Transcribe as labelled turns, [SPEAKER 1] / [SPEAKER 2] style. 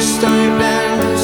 [SPEAKER 1] stone band